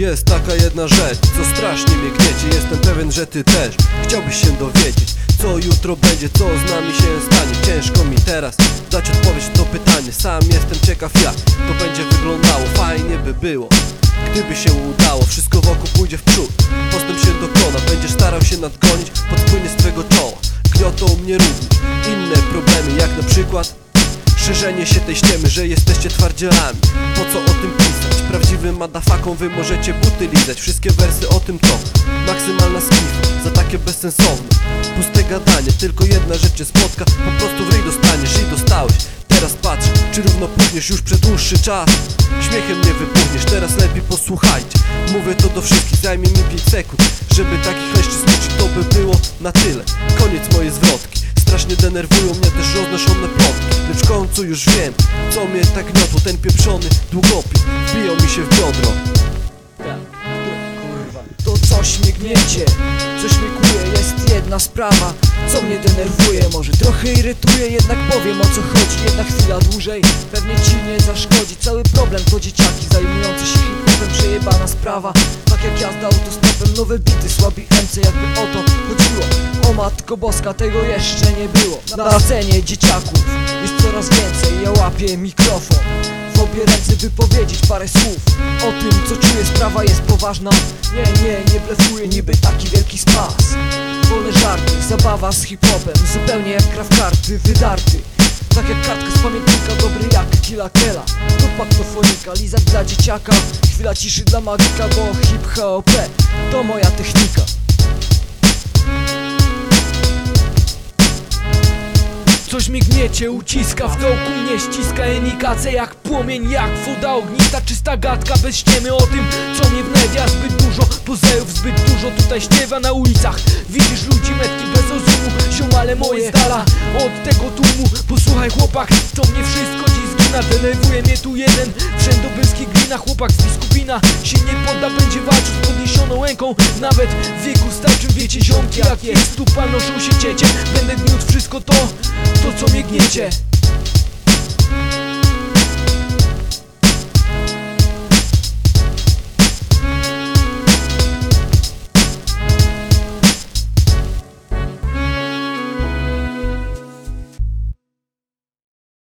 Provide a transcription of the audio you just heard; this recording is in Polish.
Jest taka jedna rzecz, co strasznie mnie gniecie. Jestem pewien, że ty też. Chciałbyś się dowiedzieć Co jutro będzie, co z nami się stanie. Ciężko mi teraz dać odpowiedź na to pytanie. Sam jestem ciekaw jak to będzie wyglądało. Fajnie by było, gdyby się udało. Wszystko wokół pójdzie w przód, postęp się dokona. Będziesz starał się nadgonić, podpłynie z twego czoła. Gniotą mnie również inne problemy Jak na przykład Szerzenie się tej ściemy, że jesteście twardzielami. Po co o tym? Prawdziwym madafaką wy możecie buty lizać. Wszystkie wersy o tym to Maksymalna skifa Za takie bezsensowne. Puste gadanie Tylko jedna rzecz cię spotka. Po prostu w ryj dostaniesz i dostałeś Teraz patrz, czy równo puchniesz już przez dłuższy czas. Śmiechem nie wybuchniesz, teraz lepiej posłuchajcie. Mówię to do wszystkich, zajmie mi 5 sekund. Żeby takich leszczy zmusić, to by było na tyle. Koniec moje zwrotki. Strasznie denerwują mnie też roznoszone końcu już wiem, co mnie tak gniotło Ten pieprzony długopis. Wbijał mi się w biodro To coś mnie gniecie, coś mnie kuje Jest jedna sprawa, co mnie denerwuje. Może trochę irytuje, jednak powiem o co chodzi. Jedna chwila dłużej, pewnie ci nie zaszkodzi. Cały problem to dzieciaki zajmujące się hip-hopem Przejebana sprawa, tak jak jazda autostopem Nowe bity, słabi MC, jakby o to matko boska, tego jeszcze nie było. Na scenie dzieciaków jest coraz więcej. Ja łapię mikrofon. W obie ręce wypowiedzieć parę słów O tym co czuję, sprawa jest poważna. Nie, nie, nie blefuję, niby taki wielki spas. Wolne żarty, zabawa z hip-hopem Zupełnie jak gra w karty, wydarty. Tak jak kartka z pamiętnika, dobry jak Killa Kela Do paktofonika, lizak dla dzieciaka. Chwila ciszy dla magika, bo hip-hop to moja technika Coś mi gniecie, uciska w dołku mnie ściska Enikace jak płomień, jak woda ognista. Czysta gadka bez ściemy o tym, co mnie wnawia Zbyt dużo pozejów, zbyt dużo tutaj śpiewa na ulicach. Widzisz ludzi metki bez rozumu, ziomale moje dala Od tego tłumu, posłuchaj chłopak, to mnie wszystko dziś zgina. Denerwuje mnie tu jeden, wszędobylski glina. Chłopak z biskupina się nie podda, będzie walczył z podniesioną ręką. Nawet w wieku starczym wiecie ziomki jak jest. Tu panoszą się ciecie, będę gniótł wszystko to, to co mnie gniecie